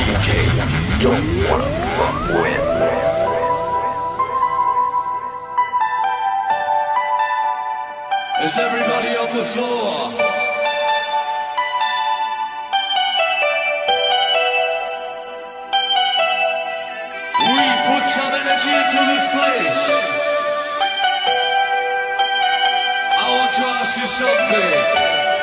DJ don't wanna fuck with. Is everybody on the floor? We put some energy into this place. I want to ask you something.